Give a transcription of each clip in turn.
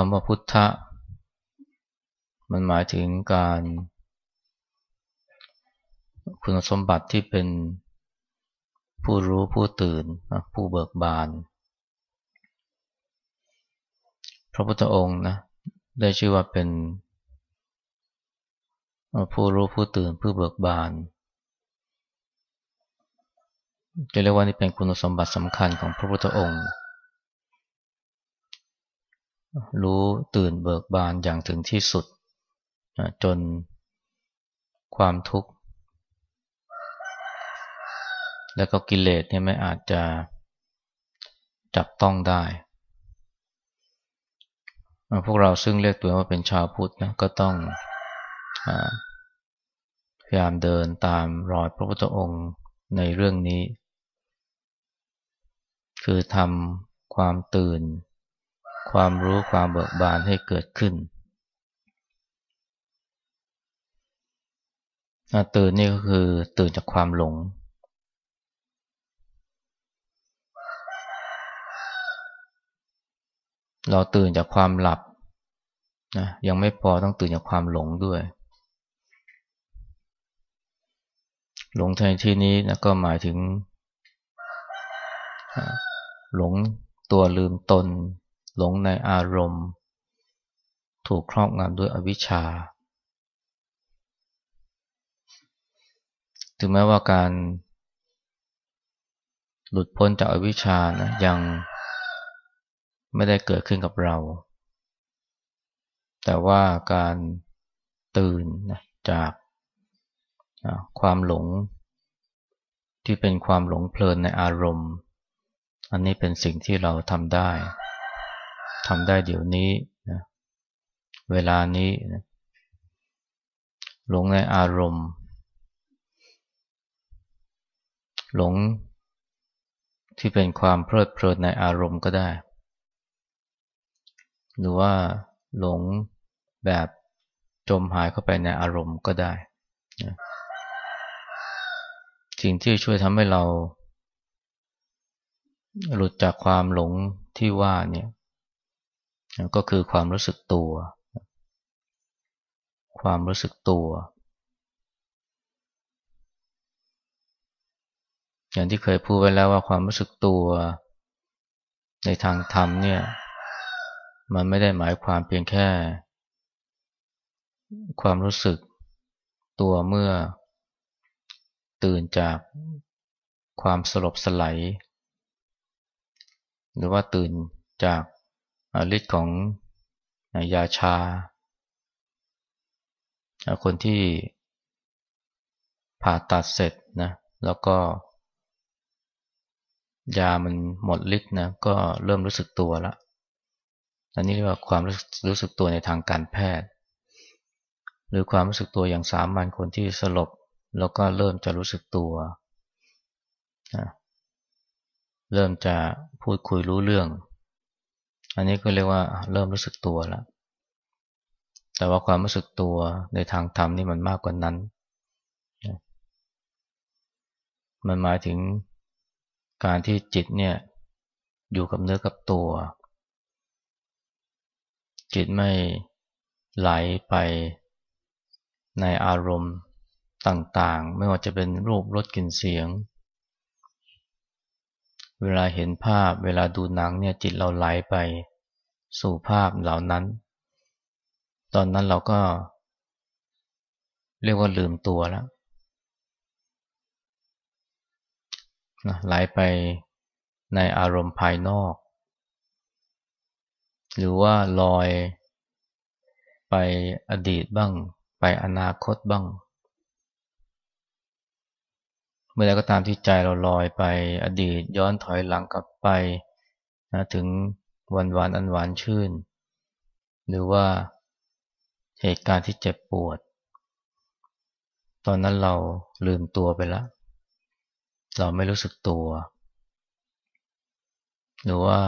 คำว่าพุทธะ มันหมายถึงการ คุณสมบัติที่เป็นผู้รู้ผู้ตื่น ผู้เบิกบาน พระพุทธองค์นะได้ชื่อว่าเป็น ผู้รู้ผู้ตื่นผู้เบิกบานจะเรียกว่านี่เป็นคุณสมบัติสำคัญของพระพุทธองค์ รู้ตื่นเบิกบานอย่างถึงที่สุด จนความทุกข์ และก็กิเลสเนี่ยไม่อาจจะจับต้องได้ พวกเราซึ่งเรียกตัวว่าเป็นชาวพุทธนะก็ต้องพยายามเดินตามรอยพระพุทธองค์ในเรื่องนี้ คือทำความตื่น ความรู้ความเบิกบานให้เกิดขึ้นตื่นนี่ก็คือตื่นจากความหลง เราตื่นจากความหลับนะยังไม่พอต้องตื่นจากความหลงด้วย หลงในที่นี้นะก็หมายถึงหลงตัวลืมตน หลงในอารมณ์ ถูกครอบงำด้วยอวิชชา ถึงแม้ว่าการหลุดพ้นจากอวิชชานะยังไม่ได้เกิดขึ้นกับเรา แต่ว่าการตื่นนะจากความหลงที่เป็นความหลงเพลินในอารมณ์ อันนี้เป็นสิ่งที่เราทำได้ ทำได้เดี๋ยวนี้นะเวลานี้นะหลงในอารมณ์ หลงที่เป็นความเพลิดเพลินในอารมณ์ก็ได้ หรือว่าหลงแบบจมหายเข้าไปในอารมณ์ก็ได้นะสิ่งที่ช่วยทำให้เรา หลุดจากความหลงที่ว่าเนี่ย ก็คือความรู้สึกตัว ความรู้สึกตัว อย่างที่เคยพูดไว้แล้วว่าความรู้สึกตัว ในทางธรรมเนี่ย มันไม่ได้หมายความเพียงแค่ ความรู้สึกตัวเมื่อ ตื่นจากความสลบสลายหรือว่าตื่นจาก ฤทธิ์ของยาชา คนที่ผ่าตัดเสร็จนะแล้วก็ ยามันหมดฤทธิ์นะก็เริ่มรู้สึกตัวแล้วอันนี้เรียกว่าความรู้สึกตัวในทางการแพทย์ หรือความรู้สึกตัวอย่างสามัญคนที่สลบ แล้วก็เริ่มจะรู้สึกตัว เริ่มจะพูดคุยรู้เรื่อง อันนี้ก็เรียกว่าเริ่มรู้สึกตัวแล้ว แต่ว่าความรู้สึกตัวในทางธรรมนี่มันมากกว่านั้น มันหมายถึงการที่จิตเนี่ยอยู่กับเนื้อกับตัว จิตไม่ไหลไปในอารมณ์ต่างๆ ไม่ว่าจะเป็นรูปรสกลิ่นเสียง เวลาเห็นภาพ เวลาดูหนังเนี่ยจิตเราไหลไปสู่ภาพเหล่านั้น ตอนนั้นเราก็ เรียกว่าลืมตัวแล้วไหลไปในอารมณ์ภายนอก หรือว่าลอยไปอดีตบ้าง ไปอนาคตบ้าง มื่อใดก็ตามที่ใจเราลอยไปอดีตย้อนถอยหลังกลับไปนะถึงวันวานอันหวานชื่น หรือว่าเหตุการณ์ที่เจ็บปวด ตอนนั้นเราลืมตัวไปแล้วเราไม่รู้สึกตัว หรือว่า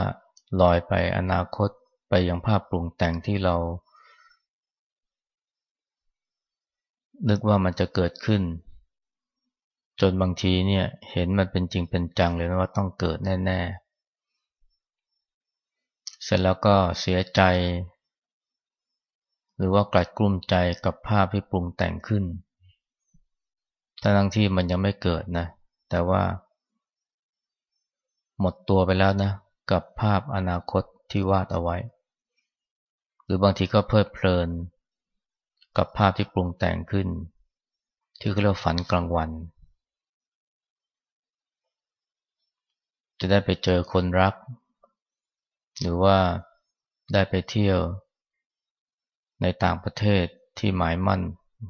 ลอยไปอนาคตไปยังภาพปรุงแต่งที่เรา นึกว่ามันจะเกิดขึ้น จนบางทีเนี่ยเห็นมันเป็นจริงเป็นจังเลยนะว่าต้องเกิดแน่ๆ เสร็จแล้วก็เสียใจ หรือว่ากลัดกลุ้มใจกับภาพที่ปรุงแต่งขึ้นทั้งที่มันยังไม่เกิดนะ แต่ว่า หมดตัวไปแล้วนะ กับภาพอนาคตที่วาดเอาไว้ หรือบางทีก็เพลิดเพลิน กับภาพที่ปรุงแต่งขึ้น ที่เรียกฝันกลางวัน จะได้ไปเจอคนรัก หรือว่าได้ไปเที่ยว ในต่างประเทศที่หมายมั่น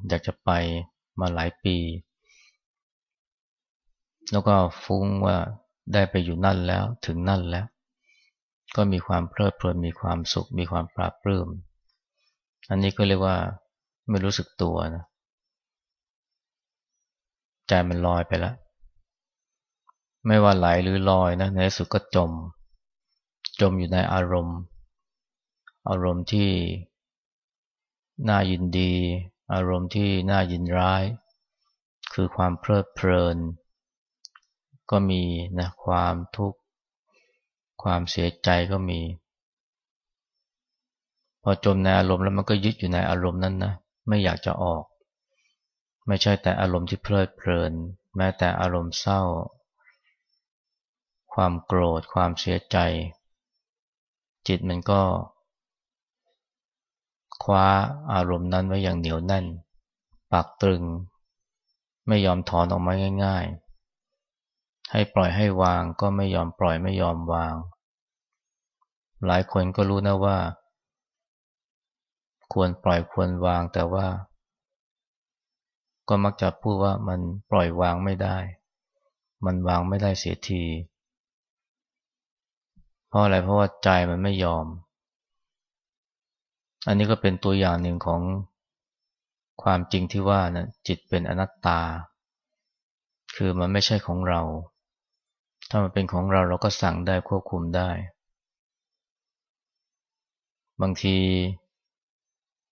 อยากจะไปมาหลายปี แล้วก็ฟุ้งว่าได้ไปอยู่นั่นแล้วถึงนั่นแล้ว ก็มีความเพลิดเพลินมีความสุข มีความปราบปลื้มอันนี้ก็เรียกว่าไม่รู้สึกตัวนะใจมันลอยไปแล้ว ไม่ว่าไหลหรือลอยนะในสุดก็จม จมอยู่ในอารมณ์ อารมณ์ที่น่ายินดี อารมณ์ที่น่ายินร้าย คือความเพลิดเพลิน ก็มีนะความทุกข์ ความเสียใจก็มี พอจมในอารมณ์แล้วมันก็ยึดอยู่ในอารมณ์นั้นนะไม่อยากจะออก ไม่ใช่แต่อารมณ์ที่เพลิดเพลิน แม้แต่อารมณ์เศร้า ความโกรธ ความเสียใจ จิตมันก็ คว้าอารมณ์นั้นไว้อย่างเหนียวแน่นปักตรึง ไม่ยอมถอนออกมาง่าย ๆ ให้ปล่อยให้วางก็ไม่ยอมปล่อยไม่ยอมวาง หลายคนก็รู้นะว่า ควรปล่อยควรวางแต่ว่า ก็มักจะพูดว่ามันปล่อยวางไม่ได้ มันวางไม่ได้เสียที เพราะอะไรเพราะว่าใจมันไม่ยอม อันนี้ก็เป็นตัวอย่างหนึ่งของความจริงที่ว่านะจิตเป็นอนัตตา คือมันไม่ใช่ของเรา ถ้ามันเป็นของเราเราก็สั่งได้ควบคุมได้ บางที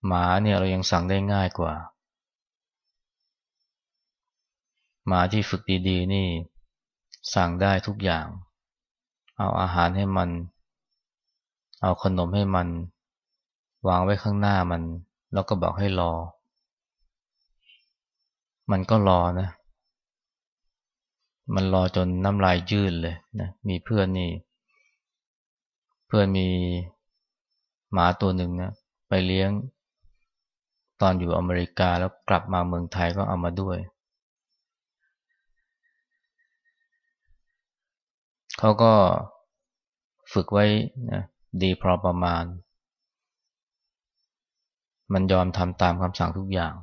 หมาเนี่ยเรายังสั่งได้ง่ายกว่า หมาที่ฝึกดีๆนี่สั่งได้ทุกอย่าง เอาอาหารให้มัน เอาขนมให้มัน วางไว้ข้างหน้ามัน แล้วก็บอกให้รอ มันก็รอนะ มันรอจนน้ำลายยืดเลยนะมีเพื่อนนี่ เพื่อนมีหมาตัวหนึ่งนะไปเลี้ยง ตอนอยู่อเมริกาแล้วกลับมาเมืองไทยก็เอามาด้วย เขาก็ฝึกไว้นะดีพอประมาณ มันยอมทำตามคำสั่งทุกอย่าง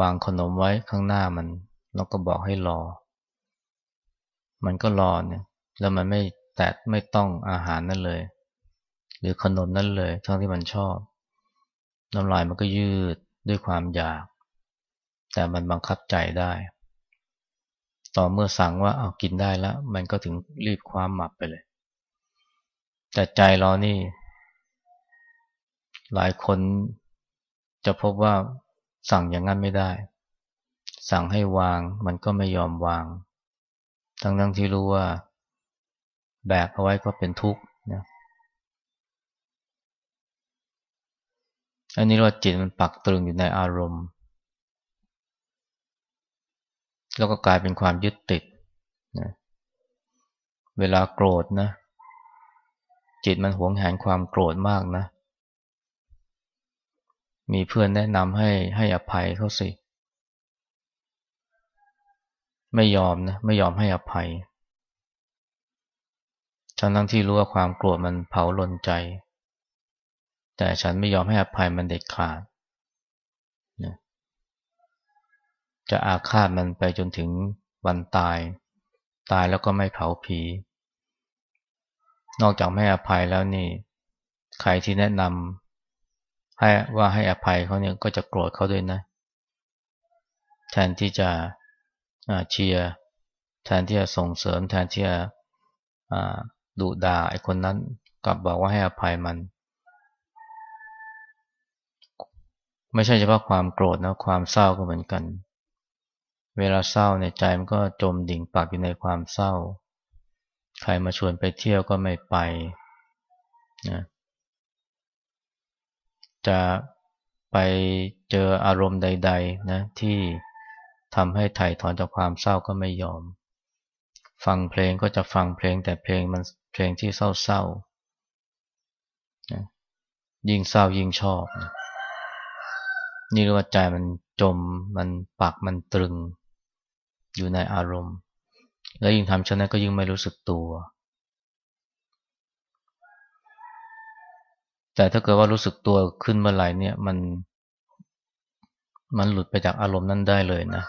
วางขนมไว้ข้างหน้ามัน แล้วก็บอกให้รอ มันก็รอเนี่ย แล้วมันไม่แตะไม่ต้องอาหารนั่นเลย หรือขนมนั่นเลย ทั้งที่มันชอบ น้ำลายมันก็ยืดด้วยความอยาก แต่มันบังคับใจได้ ต่อเมื่อสั่งว่าเอากินได้แล้ว มันก็ถึงรีบความหมับไปเลย แต่ใจเรานี่ หลายคนจะพบว่าสั่งอย่างนั้นไม่ได้ สั่งให้วางมันก็ไม่ยอมวาง ทั้งทั้งที่รู้ว่า แบกเอาไว้ก็เป็นทุกข์นะอันนี้เราจิตมันปักตรึงอยู่ในอารมณ์ แล้วก็กลายเป็นความยึดติดนะเวลาโกรธนะ จิตมันหวงแหนความโกรธมากนะ มีเพื่อนแนะนำให้ให้อภัยเขาสิ ไม่ยอมนะ ไม่ยอมให้อภัยฉันทั้งที่รู้ว่าความโกรธมันเผาลนใจ แต่ฉันไม่ยอมให้อภัยมันเด็ดขาดนะ จะอาฆาตมันไปจนถึงวันตาย ตายแล้วก็ไม่เผาผี นอกจากไม่อภัยแล้วนี่ใครที่แนะนำให้ว่าให้อภัยเขาเนี่ยก็จะโกรธเขาด้วยนะ แทนที่จะเชียร์แทนที่จะส่งเสริม แทนที่จะดุด่าไอ้คนนั้นกลับบอกว่าให้อภัยมัน ไม่ใช่เฉพาะความโกรธนะความเศร้าก็เหมือนกัน เวลาเศร้าในใจมันก็จมดิ่งปักอยู่ในความเศร้า ใครมาชวนไปเที่ยวก็ไม่ไปนะจะไปเจออารมณ์ใด ๆ นะ ที่ทำให้ถ่ายถอนจากความเศร้าก็ไม่ยอม ฟังเพลงก็จะฟังเพลงแต่เพลงมันเพลงที่เศร้าๆนะยิ่งเศร้ายิ่งชอบนะนี่เรียกว่าใจมันจมมันปักมันตรึง อยู่ในอารมณ์ แล้วยิ่งทำเช่นนั้นก็ยิ่งไม่รู้สึกตัว แต่ถ้าเกิดว่ารู้สึกตัวขึ้นเมื่อไหร่เนี่ยมัน มันหลุดไปจากอารมณ์นั้นได้เลยนะ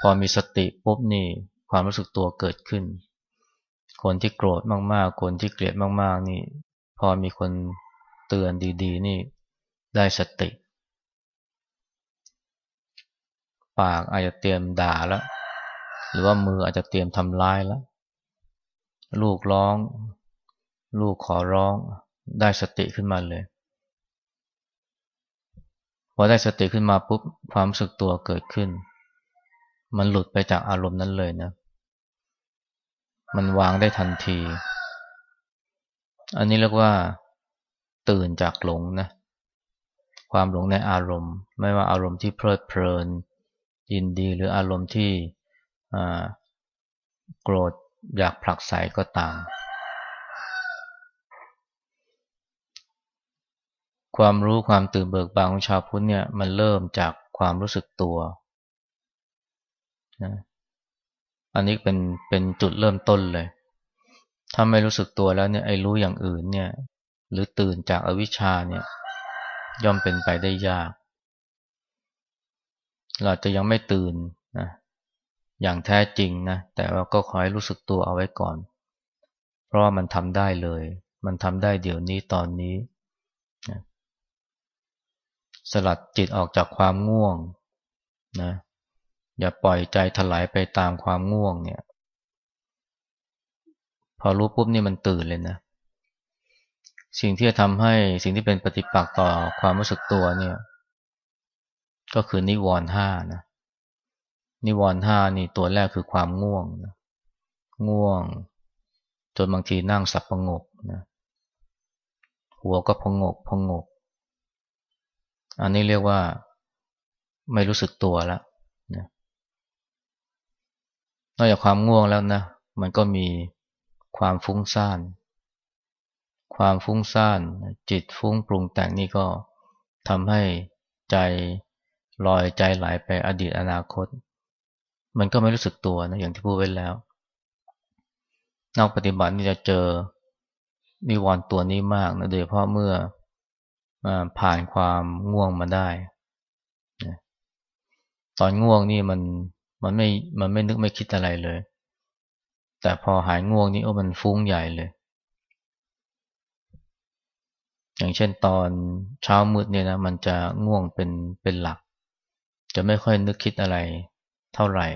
พอมีสติปุ๊บนี่ความรู้สึกตัวเกิดขึ้น คนที่โกรธมากๆ คนที่เกลียดมากๆ นี่ พอมีคนเตือนดี ๆ นี่ได้สติ ปากอาจจะเตรียมด่าแล้ว หรือว่ามืออาจจะเตรียมทำร้ายแล้ว ลูกร้อง ลูกขอร้องได้สติขึ้นมาเลย พอได้สติขึ้นมาปุ๊บความสึกตัวเกิดขึ้น มันหลุดไปจากอารมณ์นั้นเลยนะ มันวางได้ทันที อันนี้เรียกว่า ตื่นจากหลงนะ ความหลงในอารมณ์ ไม่ว่าอารมณ์ที่เพลิดเพลิน ยินดีหรืออารมณ์ที่โกรธอยากผลักไสก็ตาม ความรู้ความตื่นเบิกบานของชาวพุทธเนี่ยมันเริ่มจากความรู้สึกตัวนะอันนี้เป็นเป็นจุดเริ่มต้นเลย ถ้าไม่รู้สึกตัวแล้วเนี่ยไอ้รู้อย่างอื่นเนี่ย หรือตื่นจากอวิชชาเนี่ยย่อมเป็นไปได้ยาก เราจะยังไม่ตื่นนะอย่างแท้จริงนะแต่ว่าก็ขอให้รู้สึกตัวเอาไว้ก่อน เพราะว่ามันทำได้เลย มันทำได้เดี๋ยวนี้ตอนนี้นะสลัดจิตออกจากความง่วงนะอย่าปล่อยใจถลายไปตามความง่วงเนี่ย พอรู้ปุ๊บนี่มันตื่นเลยนะ สิ่งที่จะทำให้สิ่งที่เป็นปฏิปักษ์ต่อความรู้สึกตัวเนี่ย ก็คือนิวรณ์ห้านะ นิวรณ์ห้านี่ตัวแรกคือความง่วงนะง่วง จนบางทีนั่งสับประงกนะ หัวก็พงกพงก อันนี้เรียกว่าไม่รู้สึกตัวแล้วนะนอกจากความง่วงแล้วนะ มันก็มีความฟุ้งซ่าน ความฟุ้งซ่าน จิตฟุ้งปรุงแต่งนี่ก็ทำให้ใจ ลอยใจไหลไปอดีตอนาคต มันก็ไม่รู้สึกตัวนะอย่างที่พูดไว้แล้วนักปฏิบัตินี่จะเจอนิวรณ์ตัวนี้มากนะโดยเฉพาะเมื่อผ่านความง่วงมาได้ตอนง่วงนี่มันมันไม่มันไม่นึกไม่คิดอะไรเลย แต่พอหายง่วงนี่โอ้มันฟุ้งใหญ่เลย อย่างเช่นตอนเช้ามืดเนี่ยนะมันจะง่วงเป็นเป็นหลัก จะไม่ค่อยนึกคิดอะไรเท่าไหร่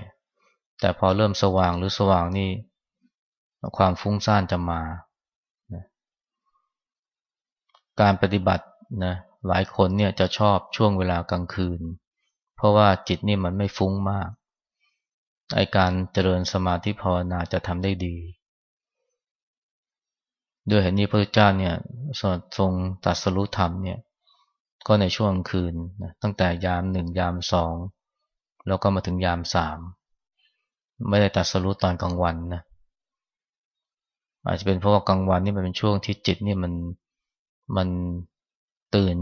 แต่พอเริ่มสว่างหรือสว่างนี่ ความฟุ้งซ่านจะมานะการปฏิบัตินะหลายคนเนี่ยจะชอบช่วงเวลากลางคืน เพราะว่าจิตนี่มันไม่ฟุ้งมากไอการเจริญสมาธิภาวนาจะทำได้ดี ด้วยเหตุนี้พระเจ้าเนี่ยทรงตัดสรุธรรมเนี่ย ก็ในช่วงคืนนะตั้งแต่ยามหนึ่งยามสองแล้วก็มาถึงยามสามไม่ได้ตัดสรุปตอนกลางวันนะอาจจะเป็นเพราะว่ากลางวันนี่มันเป็นช่วงที่จิตนี่มันมันตื่น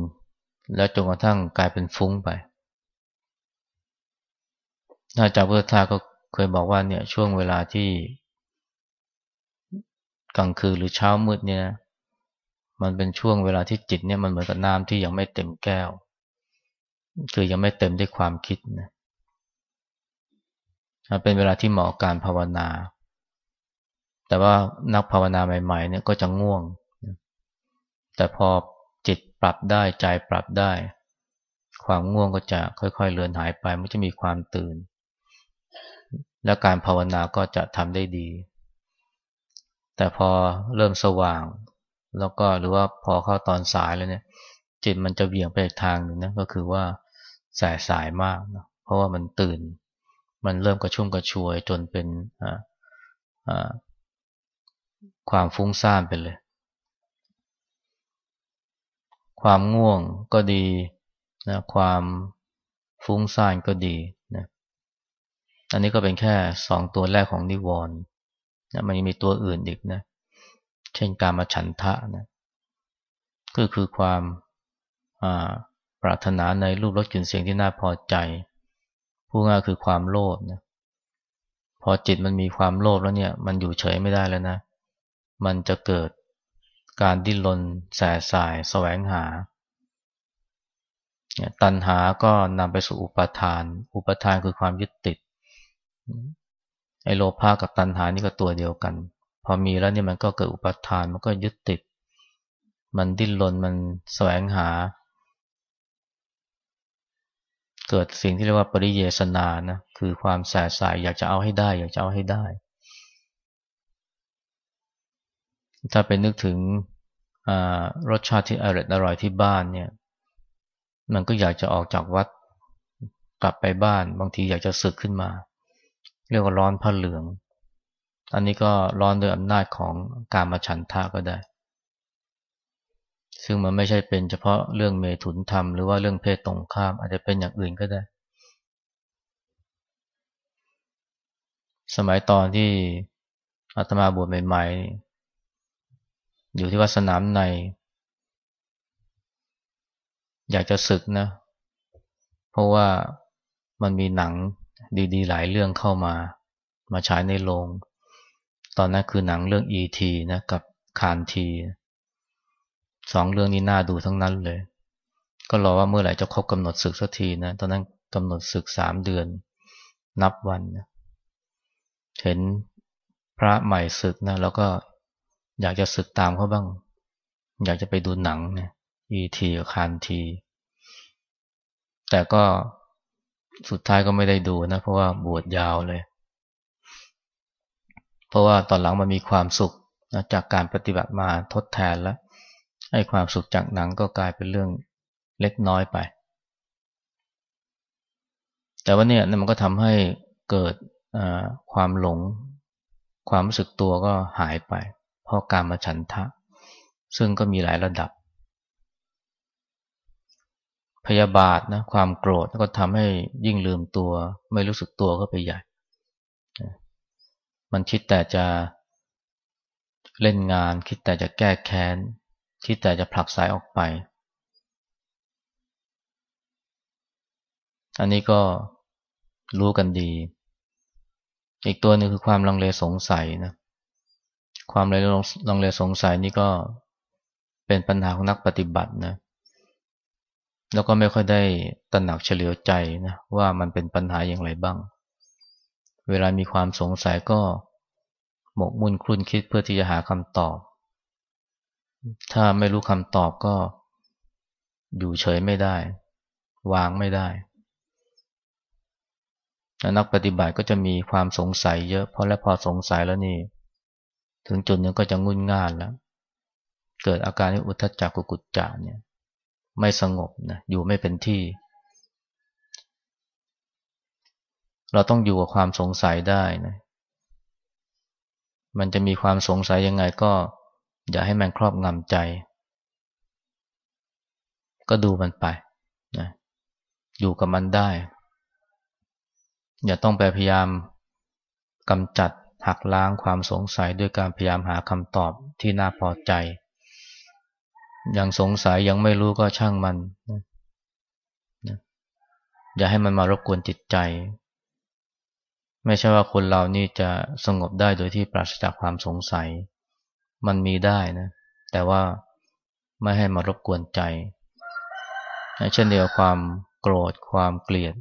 แล้วจนกระทั่งกลายเป็นฟุ้งไปอาจารย์พุทธทาก็เคยบอกว่าเนี่ยช่วงเวลาที่กลางคืนหรือเช้ามืดเนี่ย มันเป็นช่วงเวลาที่จิตเนี่ยมันเหมือนกับน้ำที่ยังไม่เต็มแก้ว คือยังไม่เต็มด้วยความคิดนะเป็นเวลาที่เหมาะการภาวนา แต่ว่านักภาวนาใหม่ๆเนี่ยก็จะง่วง แต่พอจิตปรับได้ใจปรับได้ ความง่วงก็จะค่อยๆเลือนหายไปมันจะมีความตื่น และการภาวนาก็จะทำได้ดี แต่พอเริ่มสว่าง แล้วก็หรือว่าพอเข้าตอนสายแล้วเนี่ย จิตมันจะเบี่ยงไปทางหนึ่งนะก็คือว่าสายสายมากนะเพราะว่ามันตื่น มันเริ่มกระชุ่มกระชวยจนเป็นความฟุ้งซ่านไปเลย ความง่วงก็ดีนะความฟุ้งซ่านก็ดีนะอันนี้ก็เป็นแค่สองตัวแรกของนิวรณ์นะมันยังมีตัวอื่นอีกนะ เช่นการมาฉันทะนะก็คือความปรารถนาในรูปรสกลิ่นเสียงที่น่าพอใจ ผู้ง่ายคือความโลภนะพอจิตมันมีความโลภแล้วเนี่ย มันอยู่เฉยไม่ได้แล้วนะ มันจะเกิดการดิ้นรนแสสายแสวงหา ตัณหาก็นำไปสู่อุปทาน อุปทานคือความยึดติด ไอโลภะกับตัณหานี่ก็ตัวเดียวกัน พอมีแล้วเนี่ยมันก็เกิดอุปทานมันก็ยึดติด มันดิ้นรนมันแสวงหา เกิดสิ่งที่เรียกว่าปริเยสนานะคือความแสบสายอยากจะเอาให้ได้ อยากจะเอาให้ได้ ถ้าไปนึกถึงรสชาติที่อร่อยอร่อยที่บ้านเนี่ย มันก็อยากจะออกจากวัดกลับไปบ้าน บางทีอยากจะสึกขึ้นมา เรียกว่าร้อนผ้าเหลือง อันนี้ก็ร้อนโดยอำนาจของการมาฉันทะก็ได้ ซึ่งมันไม่ใช่เป็นเฉพาะเรื่องเมถุนธรรมหรือว่าเรื่องเพศตรงข้าม อาจจะเป็นอย่างอื่นก็ได้ สมัยตอนที่อาตมาบวชใหม่ๆ อยู่ที่วัดสนามใน อยากจะศึกนะ เพราะว่ามันมีหนังดีๆ หลายเรื่องเข้ามา มาฉายในโรง ตอนนั้นคือหนังเรื่อง E.T. นะกับคานทีสองเรื่องนี้น่าดูทั้งนั้นเลย ก็รอว่าเมื่อไหร่จะครบกำหนดศึกสักทีนะ ตอนนั้นกำหนดศึกสามเดือน นับวันนะเห็นพระใหม่ศึกนะแล้วก็อยากจะศึกตามเขาบ้าง อยากจะไปดูหนังนะอีทีกับคานที แต่ก็สุดท้ายก็ไม่ได้ดูนะ เพราะว่าบวชยาวเลย เพราะว่าตอนหลังมันมีความสุขจากการปฏิบัติมาทดแทนแล้วให้ความสุขจากหนังก็กลายเป็นเรื่องเล็กน้อยไป แต่ว่าเนี่ยมันก็ทำให้เกิดความหลง ความรู้สึกตัวก็หายไป เพราะการมาฉันทะ ซึ่งก็มีหลายระดับ พยาบาทนะความโกรธก็ทำให้ยิ่งลืมตัว ไม่รู้สึกตัวก็ไปใหญ่ มันคิดแต่จะเล่นงาน คิดแต่จะแก้แค้น คิดแต่จะผลักสายออกไป อันนี้ก็รู้กันดี อีกตัวนึงคือความลังเลสงสัยนะ ความลังเลสงสัยนี่ก็เป็นปัญหาของนักปฏิบัตินะ แล้วก็ไม่ค่อยได้ตระหนักเฉลียวใจนะว่ามันเป็นปัญหาอย่างไรบ้าง เวลามีความสงสัยก็หมกมุ่นคลุ่นคิดเพื่อที่จะหาคำตอบ ถ้าไม่รู้คำตอบก็อยู่เฉยไม่ได้ วางไม่ได้ นักปฏิบัติก็จะมีความสงสัยเยอะ เพราะแล้วพอสงสัยแล้วนี่ ถึงจุดนึงก็จะงุนง่านแล้ว เกิดอาการที่อุทธจักกุกุจจะเนี่ย ไม่สงบนะ อยู่ไม่เป็นที่ เราต้องอยู่กับความสงสัยได้นะ มันจะมีความสงสัยยังไงก็ อย่าให้มันครอบงำใจ ก็ดูมันไปนะอยู่กับมันได้ อย่าต้องไปพยายามกำจัดหักล้างความสงสัยด้วยการพยายามหาคำตอบที่น่าพอใจ ยังสงสัยยังไม่รู้ก็ช่างมันนะอย่าให้มันมารบกวนจิตใจ ไม่ใช่ว่าคนเรานี่จะสงบได้โดยที่ปราศจากความสงสัย มันมีได้นะ แต่ว่าไม่ให้มารบกวนใจ เช่นเดียวความโกรธความเกลียด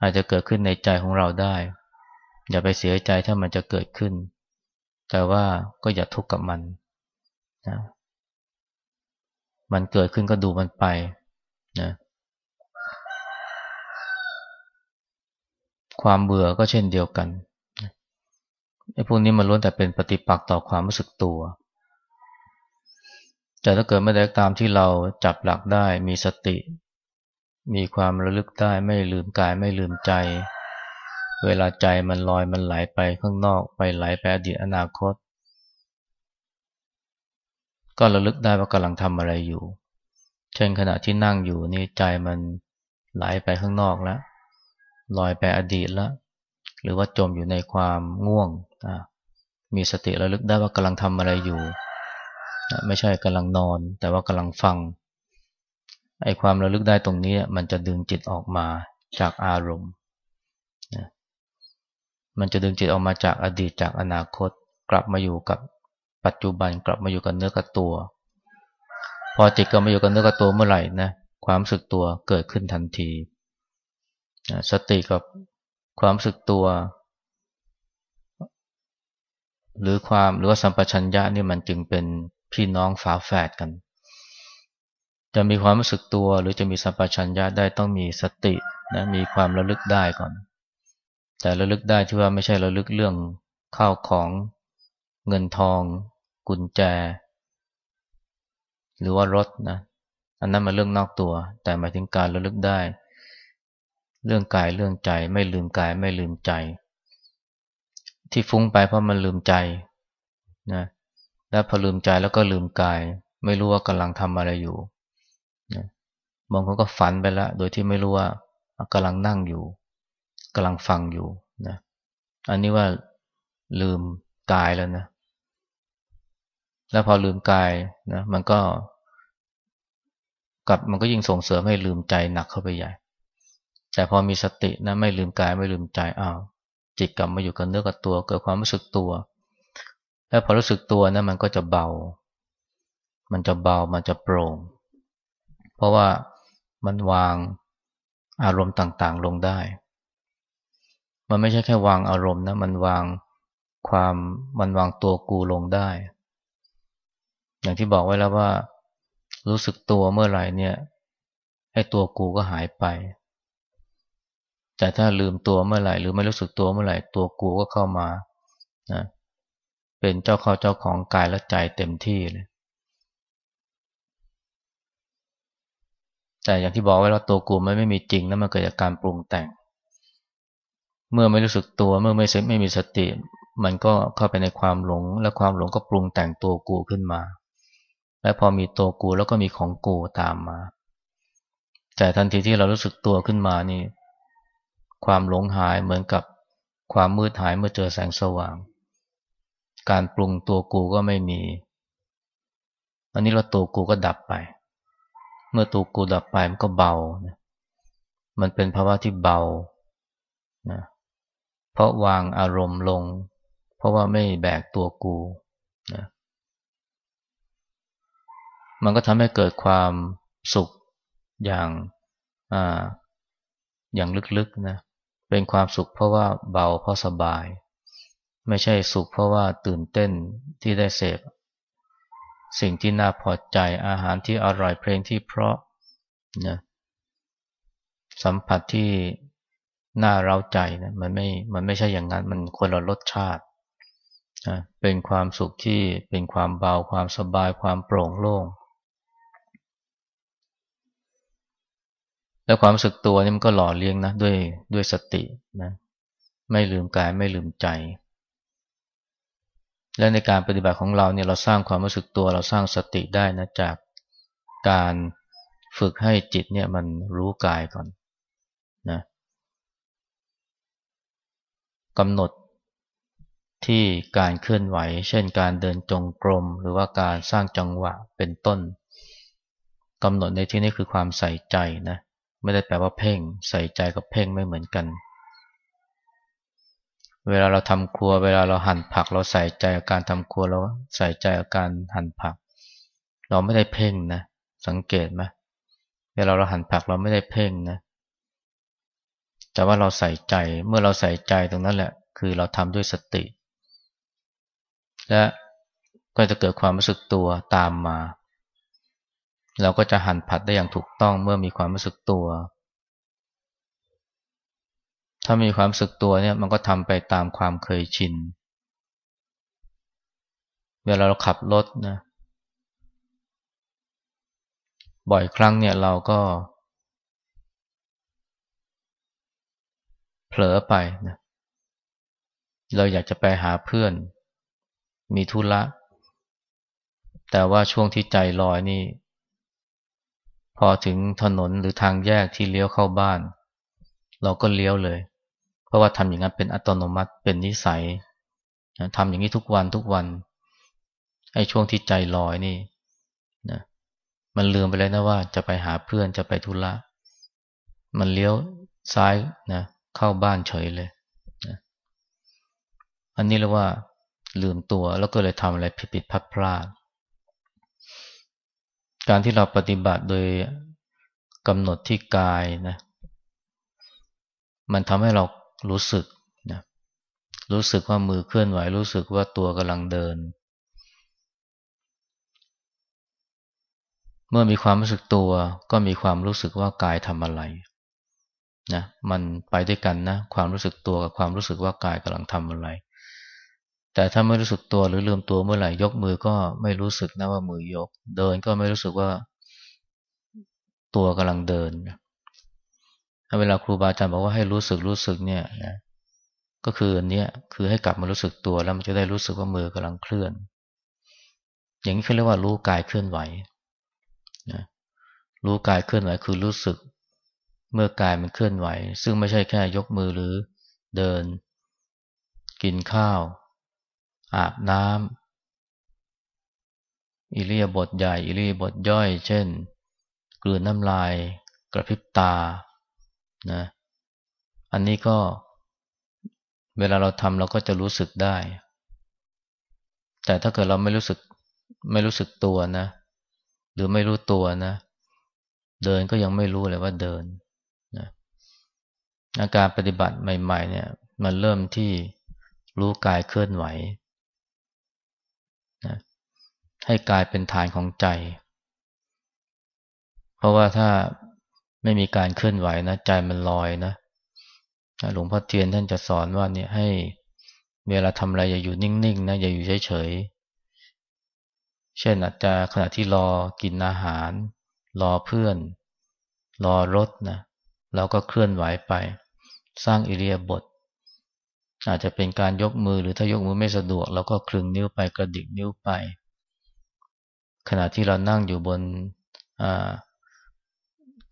อาจจะเกิดขึ้นในใจของเราได้ อย่าไปเสียใจถ้ามันจะเกิดขึ้น แต่ว่าก็อย่าทุกข์กับมันนะมันเกิดขึ้นก็ดูมันไปนะ ความเบื่อก็เช่นเดียวกันไอ้พวกนี้มันล้วนแต่เป็นปฏิปักษ์ต่อความรู้สึกตัว แต่ถ้าเกิดไม่ได้ตามที่เราจับหลักได้มีสติ มีความระลึกได้ไม่ลืมกายไม่ลืมใจ เวลาใจมันลอยมันไหลไปข้างนอกไปไหลไปอดีตอนาคต ก็ระลึกได้ว่ากำลังทำอะไรอยู่ เช่นขณะที่นั่งอยู่นี่ใจมันไหลไปข้างนอกแล้ว ลอยไปอดีตแล้วหรือว่าจมอยู่ในความง่วง มีสติระลึกได้ว่ากำลังทำอะไรอยู่ ไม่ใช่กำลังนอน แต่ว่ากำลังฟัง ไอ้ความระลึกได้ตรงนี้มันจะดึงจิตออกมาจากอารมณ์ มันจะดึงจิตออกมาจากอดีตจากอนาคต กลับมาอยู่กับปัจจุบันกลับมาอยู่กับเนื้อกับตัว พอจิตกลับมาอยู่กับเนื้อกับตัวเมื่อไหร่นะความสึกตัวเกิดขึ้นทันที สติกับความสึกตัว หรือความหรือว่าสัมปชัญญะนี่มันจึงเป็นพี่น้องฝาแฝดกัน จะมีความรู้สึกตัวหรือจะมีสัมปชัญญะได้ต้องมีสตินะมีความระลึกได้ก่อน แต่ระลึกได้ที่ว่าไม่ใช่ระลึกเรื่องข้าวของเงินทอง กุญแจ หรือว่ารถนะอันนั้นมาเรื่องนอกตัว แต่หมายถึงการระลึกได้ เรื่องกายเรื่องใจ ไม่ลืมกายไม่ลืมใจ ที่ฟุ้งไปเพราะมันลืมใจนะแล้วพอลืมใจแล้วก็ลืมกาย ไม่รู้ว่ากำลังทำอะไรอยู่นะบางคนก็ฝันไปแล้วโดยที่ไม่รู้ว่ากำลังนั่งอยู่กำลังฟังอยู่นะอันนี้ว่าลืมกายแล้วนะ แล้วพอลืมกายนะมันก็กลับมันก็ยิ่งส่งเสริมให้ลืมใจหนักเข้าไปใหญ่ แต่พอมีสตินะไม่ลืมกายไม่ลืมใจอ้าวจิตกลับมาอยู่กับเนื้อกับตัว เกิดความรู้สึกตัว แล้วพอรู้สึกตัวนะมันก็จะเบา มันจะเบามันจะโปร่ง เพราะว่ามันวางอารมณ์ต่างๆ ลงได้ มันไม่ใช่แค่วางอารมณ์นะมันวางความมันวางตัวกูลงได้ อย่างที่บอกไว้แล้วว่า รู้สึกตัวเมื่อไหร่เนี่ยไอ้ตัวกูก็หายไป แต่ถ้าลืมตัวเมื่อไหร่ หรือไม่รู้สึกตัวเมื่อไหร่ ตัวกูก็เข้ามานะเป็นเจ้าข้าเจ้าของกายและใจเต็มที่เลย แต่อย่างที่บอกไว้ว่าตัวกูมันไม่มีจริงนะมันเกิดจากการปรุงแต่ง เมื่อไม่รู้สึกตัวเมื่อไม่ไม่มีสติ มันก็เข้าไปในความหลง และความหลงก็ปรุงแต่งตัวกูขึ้นมา และพอมีตัวกูแล้วก็มีของกูตามมา แต่ทันทีที่เรารู้สึกตัวขึ้นมานี่ ความหลงหายเหมือนกับความมืดหายเมื่อเจอแสงสว่าง การปรุงตัวกูก็ไม่มี อันนี้เราตัวกูก็ดับไป เมื่อตัวกูดับไปมันก็เบานะมันเป็นภาวะที่เบานะเพราะวางอารมณ์ลง เพราะว่าไม่แบกตัวกูนะมันก็ทำให้เกิดความสุขอย่างอ่าอย่างลึกๆนะ เป็นความสุขเพราะว่าเบาเพราะสบาย ไม่ใช่สุขเพราะว่าตื่นเต้นที่ได้เสพสิ่งที่น่าพอใจอาหารที่อร่อยเพลงที่เพราะนะสัมผัสที่น่าเร้าใจนะมันไม่มันไม่ใช่อย่างนั้นมันคนละรสชาตินะเป็นความสุขที่เป็นความเบาความสบายความโปร่งโล่ง แล้วความรู้สึกตัวนี่มันก็หล่อเลี้ยงนะด้วยด้วยสตินะ ไม่ลืมกายไม่ลืมใจ และในการปฏิบัติของเราเนี่ยเราสร้างความรู้สึกตัวเราสร้างสติได้นะจากการฝึกให้จิตเนี่ยมันรู้กายก่อนนะกำหนดที่การเคลื่อนไหว เช่นการเดินจงกรม หรือว่าการสร้างจังหวะเป็นต้นกำหนดในที่นี้คือความใส่ใจนะ ไม่ได้แปลว่าเพ่ง ใส่ใจกับเพ่งไม่เหมือนกัน เวลาเราทำครัว เวลาเราหั่นผัก เราใส่ใจกับการทำครัวเราใส่ใจกับการหั่นผัก เราไม่ได้เพ่งนะ สังเกตไหมเวลาเราหั่นผักเราไม่ได้เพ่งนะแต่ว่าเราใส่ใจเมื่อเราใส่ใจตรงนั้นแหละ คือเราทำด้วยสติ และก็จะเกิดความรู้สึกตัวตามมา เราก็จะหั่นผัดได้อย่างถูกต้องเมื่อมีความรู้สึกตัว ถ้ามีความรู้สึกตัวเนี่ยมันก็ทำไปตามความเคยชิน เวลาเราขับรถนะ บ่อยครั้งเนี่ยเราก็ เผลอไปนะ เราอยากจะไปหาเพื่อน มีธุระ แต่ว่าช่วงที่ใจลอยนี่ พอถึงถนนหรือทางแยกที่เลี้ยวเข้าบ้าน เราก็เลี้ยวเลย เพราะว่าทำอย่างนั้นเป็นอัตโนมัติเป็นนิสัยทำอย่างนี้ทุกวันทุกวันไอ้ช่วงที่ใจลอยนี่นะมันลืมไปเลยนะว่าจะไปหาเพื่อนจะไปธุระมันเลี้ยวซ้ายนะเข้าบ้านเฉยเลยนะอันนี้เรียกว่าลืมตัวแล้วก็เลยทำอะไรผิดผิดพลาดพลาด การที่เราปฏิบัติโดยกำหนดที่กายนะ มันทำให้เรารู้สึกนะรู้สึกว่ามือเคลื่อนไหว รู้สึกว่าตัวกำลังเดิน เมื่อมีความรู้สึกตัว ก็มีความรู้สึกว่ากายทำอะไรนะ มันไปด้วยกันนะ ความรู้สึกตัวกับความรู้สึกว่ากายกำลังทำอะไร แต่ถ้าไม่รู้สึกตัวหรือลืมตัวเมื่อไหร่ยกมือก็ไม่รู้สึกนะว่ามือยก เดินก็ไม่รู้สึกว่าตัวกำลังเดินถ้าเวลาครูบาอาจารย์บอกว่าให้รู้สึกรู้สึกเนี่ยนะก็คืออันนี้คือให้กลับมารู้สึกตัวแล้วมันจะได้รู้สึกว่ามือกำลังเคลื่อน อย่างนี้เขาเรียกว่ารู้กายเคลื่อนไหวนะรู้กายเคลื่อนไหวคือรู้สึก เมื่อกายมันเคลื่อนไหว ซึ่งไม่ใช่แค่ยกมือหรือเดิน กินข้าว อาบน้ำอิเลียบทใหญ่อิเลียบทย่อย เช่น กลืนน้ำลายกระพริบตานะอันนี้ก็เวลาเราทำเราก็จะรู้สึกได้ แต่ถ้าเกิดเราไม่รู้สึกไม่รู้สึกตัวนะ หรือไม่รู้ตัวนะ เดินก็ยังไม่รู้เลยว่าเดินนะอาการปฏิบัติใหม่ ๆ เนี่ย มันเริ่มที่รู้กายเคลื่อนไหว ให้กลายเป็นฐานของใจ เพราะว่าถ้าไม่มีการเคลื่อนไหวนะใจมันลอยนะหลวงพ่อเทียนท่านจะสอนว่าเนี่ยให้เวลาทำอะไรอย่าอยู่นิ่งๆนะอย่าอยู่เฉยๆ เช่นอาจจะขณะที่รอกินอาหาร รอเพื่อน รอรถนะเราก็เคลื่อนไหวไป สร้างอิเลียบท อาจจะเป็นการยกมือหรือถ้ายกมือไม่สะดวกเราก็คลึงนิ้วไปกระดิกนิ้วไป ขณะที่เรานั่งอยู่บน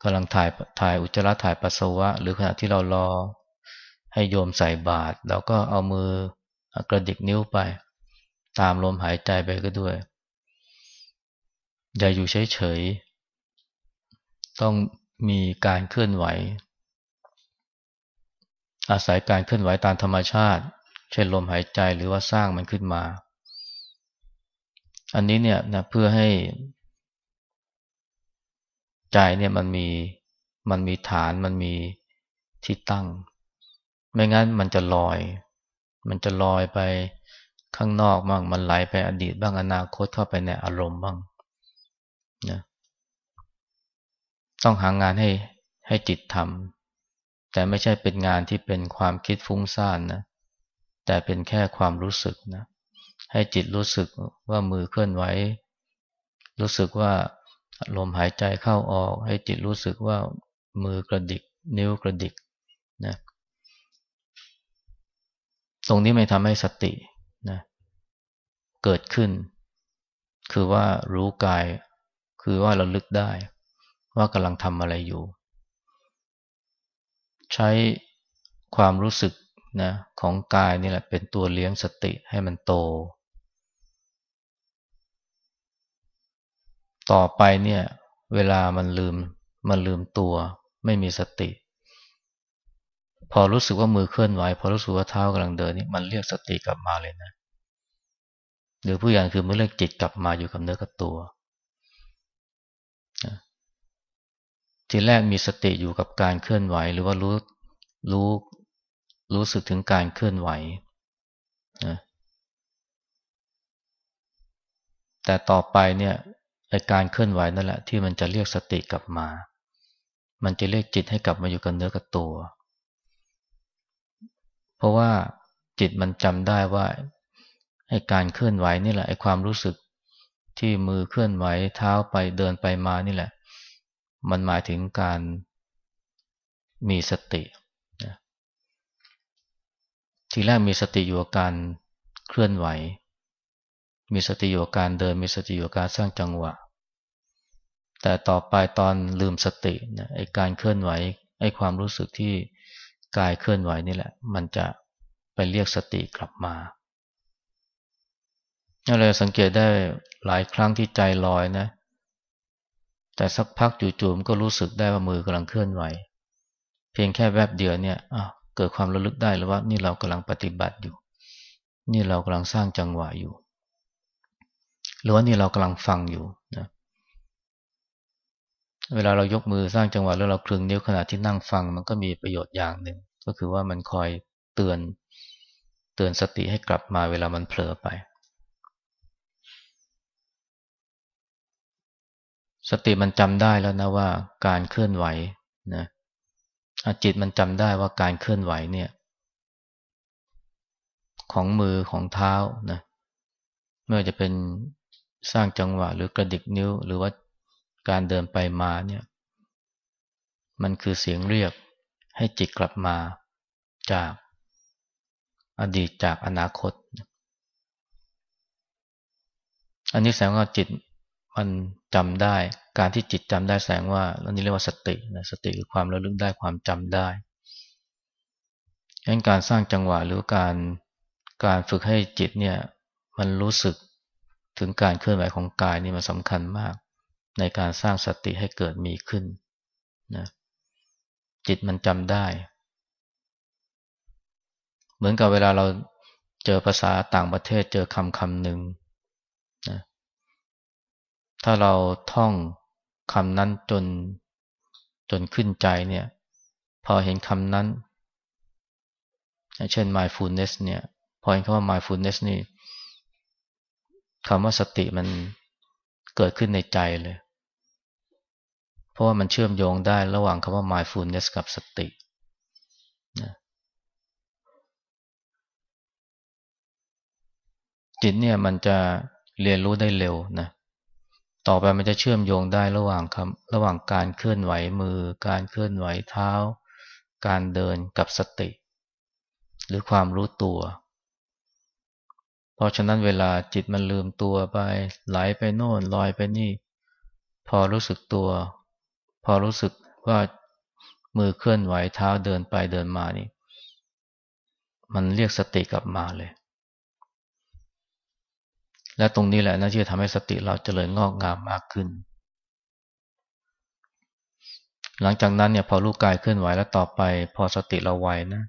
กำลังถ่ายถ่ายอุจจาระถ่ายปัสสาวะ หรือขณะที่เรารอให้โยมใส่บาตรเราก็เอามือกระดิกนิ้วไป ตามลมหายใจไปก็ด้วย อย่าอยู่เฉยๆ ต้องมีการเคลื่อนไหว อาศัยการเคลื่อนไหวตามธรรมชาติ เช่นลมหายใจหรือว่าสร้างมันขึ้นมา อันนี้เนี่ยนะเพื่อให้ใจเนี่ยมันมีมันมีฐานมันมีที่ตั้ง ไม่งั้นมันจะลอย มันจะลอยไปข้างนอกบ้างมันไหลไปอดีตบ้างอนาคตเข้าไปในอารมณ์บ้างนะต้องหางานให้ให้จิตทำแต่ไม่ใช่เป็นงานที่เป็นความคิดฟุ้งซ่านนะแต่เป็นแค่ความรู้สึกนะ ให้จิตรู้สึกว่ามือเคลื่อนไหว รู้สึกว่าลมหายใจเข้าออก ให้จิตรู้สึกว่ามือกระดิก นิ้วกระดิกนะตรงนี้ไม่ทำให้สตินะเกิดขึ้น คือว่ารู้กาย คือว่าเราลึกได้ ว่ากำลังทำอะไรอยู่ ใช้ความรู้สึกนะของกายนี่แหละเป็นตัวเลี้ยงสติให้มันโต ต่อไปเนี่ย เวลามันลืม มันลืมตัว ไม่มีสติ พอรู้สึกว่ามือเคลื่อนไหว พอรู้สึกว่าเท้ากำลังเดินนี่มันเรียกสติกลับมาเลยนะหรือผู้อย่างคือมันเรียกจิตกลับมาอยู่กับเนื้อกับตัวทีแรกมีสติอยู่กับการเคลื่อนไหว หรือว่ารู้รู้รู้สึกถึงการเคลื่อนไหวนะแต่ต่อไปเนี่ย ไอการเคลื่อนไหวนั่นแหละที่มันจะเรียกสติกลับมา มันจะเรียกจิตให้กลับมาอยู่กับเนื้อกับตัว เพราะว่าจิตมันจำได้ว่าไอการเคลื่อนไหวนี่แหละไอความรู้สึกที่มือเคลื่อนไหวเท้าไปเดินไปมานี่แหละ มันหมายถึงการมีสติทีแรกมีสติอยู่กับการเคลื่อนไหว มีสติอยู่กับการเดิน มีสติอยู่กับการสร้างจังหวะ แต่ต่อไปตอนลืมสตินะไอ้การเคลื่อนไหวไอ้ความรู้สึกที่กายเคลื่อนไหวนี่แหละ มันจะไปเรียกสติกลับมาเราสังเกตได้หลายครั้งที่ใจลอยนะ แต่สักพักจู่ๆมันก็รู้สึกได้ว่ามือกำลังเคลื่อนไหว เพียงแค่แวบเดียวเนี่ยเกิดความระลึกได้แล้วว่านี่เรากำลังปฏิบัติอยู่ นี่เรากำลังสร้างจังหวะอยู่ หรือว่านี่เรากำลังฟังอยู่นะเวลาเรายกมือสร้างจังหวะแล้วเราคลึงนิ้วขณะที่นั่งฟังมันก็มีประโยชน์อย่างหนึ่ง ก็คือว่ามันคอยเตือนเตือนสติให้กลับมาเวลามันเผลอไป สติมันจำได้แล้วนะว่าการเคลื่อนไหวนะจิตมันจำได้ว่าการเคลื่อนไหวเนี่ย ของมือของเท้านะไม่ว่าจะเป็น สร้างจังหวะหรือกระดิกนิ้ว หรือว่าการเดินไปมาเนี่ย มันคือเสียงเรียกให้จิตกลับมาจากอดีตจากอนาคต อันนี้แสดงว่าจิตมันจำได้ การที่จิตจำได้แสดงว่าอันนี้เรียกว่าสตินะสติคือความระลึกได้ความจำได้งั้นการสร้างจังหวะหรือการการฝึกให้จิตเนี่ย มันรู้สึก ถึงการเคลื่อนไหวของกายนี่มันสำคัญมาก ในการสร้างสติให้เกิดมีขึ้นนะจิตมันจำได้ เหมือนกับเวลาเราเจอภาษาต่างประเทศเจอคำคำหนึ่งนะถ้าเราท่องคำนั้นจนจนขึ้นใจเนี่ย พอเห็นคำนั้น เช่น mindfulness เนี่ย พอเห็นคำว่า mindfulness นี่ คำว่าสติมันเกิดขึ้นในใจเลย เพราะว่ามันเชื่อมโยงได้ระหว่างคำว่า mindfulness กับสตินะจิตเนี่ยมันจะเรียนรู้ได้เร็วนะ ต่อไปมันจะเชื่อมโยงได้ระหว่างคำระหว่างการเคลื่อนไหวมือ การเคลื่อนไหวเท้า การเดินกับสติ หรือความรู้ตัว เพราะฉะนั้นเวลาจิตมันลืมตัวไป ไหลไปโน่นลอยไปนี่ พอรู้สึกตัว พอรู้สึกว่ามือเคลื่อนไหวเท้าเดินไปเดินมานี่ มันเรียกสติกลับมาเลย และตรงนี้แหละนะที่จะทำให้สติเราเจริญงอกงามมากขึ้น หลังจากนั้นเนี่ยพอรู้กายเคลื่อนไหวแล้วต่อไป พอสติเราไวนะ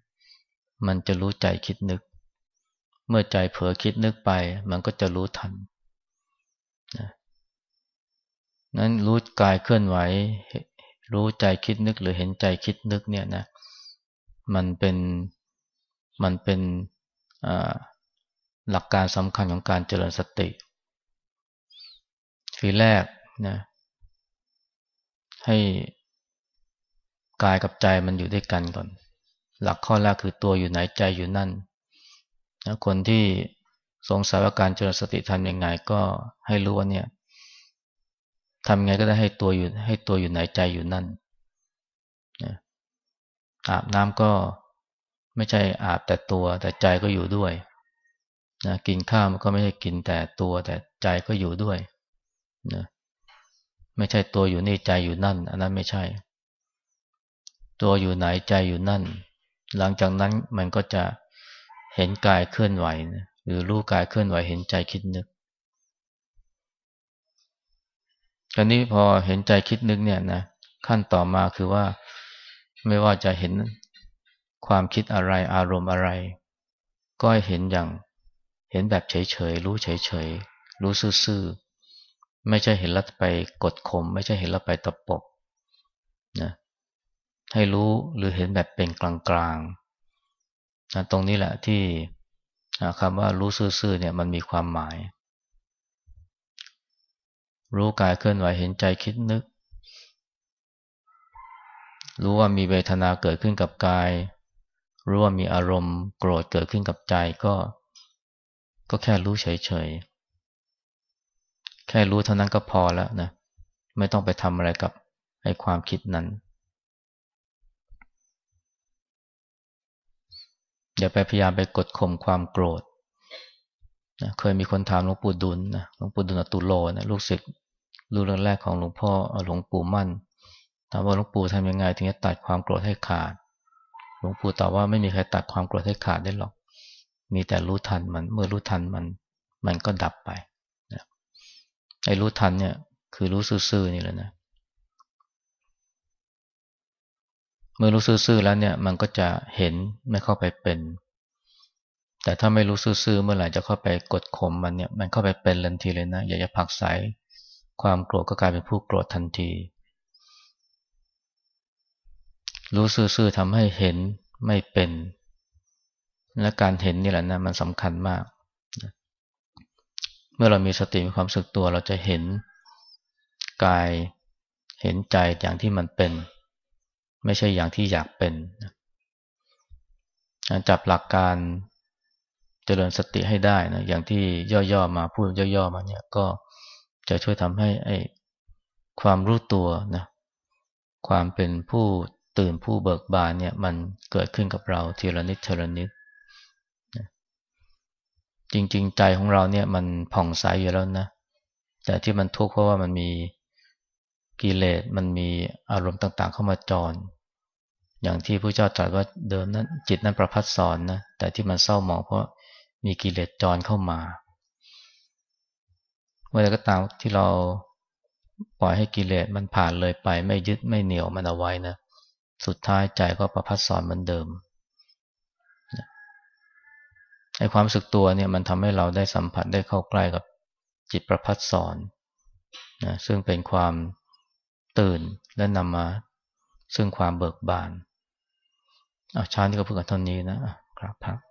มันจะรู้ใจคิดนึก เมื่อใจเผลอคิดนึกไป มันก็จะรู้ทันนะนั้นรู้กายเคลื่อนไหว รู้ใจคิดนึกหรือเห็นใจคิดนึกเนี่ยนะ มันเป็นมันเป็นหลักการสำคัญของการเจริญสติทีแรกนะให้กายกับใจมันอยู่ด้วยกันก่อน หลักข้อแรกคือตัวอยู่ไหนใจอยู่นั่น นะคนที่สงสัยว่าการเจริญสติทำยังไงก็ให้รู้ว่าเนี่ยทำไงก็ได้ให้ตัวอยู่ให้ตัวอยู่ไหนใจอยู่นั่นนะอาบน้ำก็ไม่ใช่อาบแต่ตัวแต่ใจก็อยู่ด้วยนะกินข้าวมันก็ไม่ใช่กินแต่ตัวแต่ใจก็อยู่ด้วยนะไม่ใช่ตัวอยู่นี่ใจอยู่นั่น อันนั้นไม่ใช่ ตัวอยู่ไหนใจอยู่นั่น หลังจากนั้นมันก็จะ เห็นกายเคลื่อนไหวนะหรือรู้กายเคลื่อนไหวเห็นใจคิดนึกคราวนี้พอเห็นใจคิดนึกเนี่ยนะขั้นต่อมาคือว่าไม่ว่าจะเห็นความคิดอะไรอารมณ์อะไร ก็เห็นอย่างเห็นแบบเฉยๆรู้เฉยๆรู้ซื่อๆไม่ใช่เห็นแล้วไปกดข่มไม่ใช่เห็นแล้วไปตะปบนะให้รู้หรือเห็นแบบเป็นกลางๆ นะตรงนี้แหละที่คำว่ารู้ซื่อๆเนี่ยมันมีความหมาย รู้กายเคลื่อนไหวเห็นใจคิดนึก รู้ว่ามีเวทนาเกิดขึ้นกับกาย รู้ว่ามีอารมณ์โกรธเกิดขึ้นกับใจก็ ก็แค่รู้เฉยๆ แค่รู้เท่านั้นก็พอแล้วนะ ไม่ต้องไปทำอะไรกับไอ้ความคิดนั้น อย่าไปพยายามไปกดข่มความโกรธนะเคยมีคนถามหลวงปู่ดุลนะหลวงปู่ดุลอตุโลนะลูกศิษย์รู้เรื่องแรกของหลวงพ่อหลวงปู่มั่นถามว่าหลวงปู่ทำยังไง ถึงจะตัดความโกรธให้ขาด หลวงปู่ตอบว่าไม่มีใครตัดความโกรธให้ขาดได้หรอก มีแต่รู้ทันมัน เมื่อรู้ทันมัน มันก็ดับไปนะไอ้รู้ทันเนี่ย คือรู้ซื่อๆนี่แหละนะ เมื่อรู้ซื่อๆแล้วเนี่ยมันก็จะเห็นไม่เข้าไปเป็น แต่ถ้าไม่รู้ซื่อๆเมื่อไหร่จะเข้าไปกดข่มมันเนี่ยมันเข้าไปเป็นทันทีเลยนะ อย่าจะผักใสความโกรธก็กลายเป็นผู้โกรธทันที รู้ซื่อๆทำให้เห็นไม่เป็น และการเห็นนี่แหละนะมันสำคัญมาก เมื่อเรามีสติมีความสึกตัวเราจะเห็นกายเห็นใจอย่างที่มันเป็น ไม่ใช่อย่างที่อยากเป็นจับหลักการเจริญสติให้ได้นะอย่างที่ย่อๆมาพูดย่อๆมาเนี่ยก็จะช่วยทำให้ไอ้ความรู้ตัวนะความเป็นผู้ตื่นผู้เบิกบานเนี่ยมันเกิดขึ้นกับเราทีละนิดทีละนิดจริง ๆ ใจของเราเนี่ยมันผ่องใสอยู่แล้วนะแต่ที่มันทุกข์เพราะว่ามันมีกิเลสมันมีอารมณ์ต่าง ๆ เข้ามาจร อย่างที่พระเจ้าตรัสว่าเดิมนั้นจิตนั้นประพัดสอนนะแต่ที่มันเศร้าหมองเพราะมีกิเลสจรเข้ามาเมื่อใดก็ตามที่เราปล่อยให้กิเลสมันผ่านเลยไป ไม่ยึดไม่เหนี่ยวมันเอาไว้นะสุดท้ายใจก็ประพัดสอนเหมือนเดิมไอ้ความสึกตัวเนี่ยมันทำให้เราได้สัมผัสได้เข้าใกล้กับจิตประพัดสอนนะซึ่งเป็นความตื่นและนำมาซึ่งความเบิกบาน อาชานี่ก็พูดกันเท่านี้นะครับครับ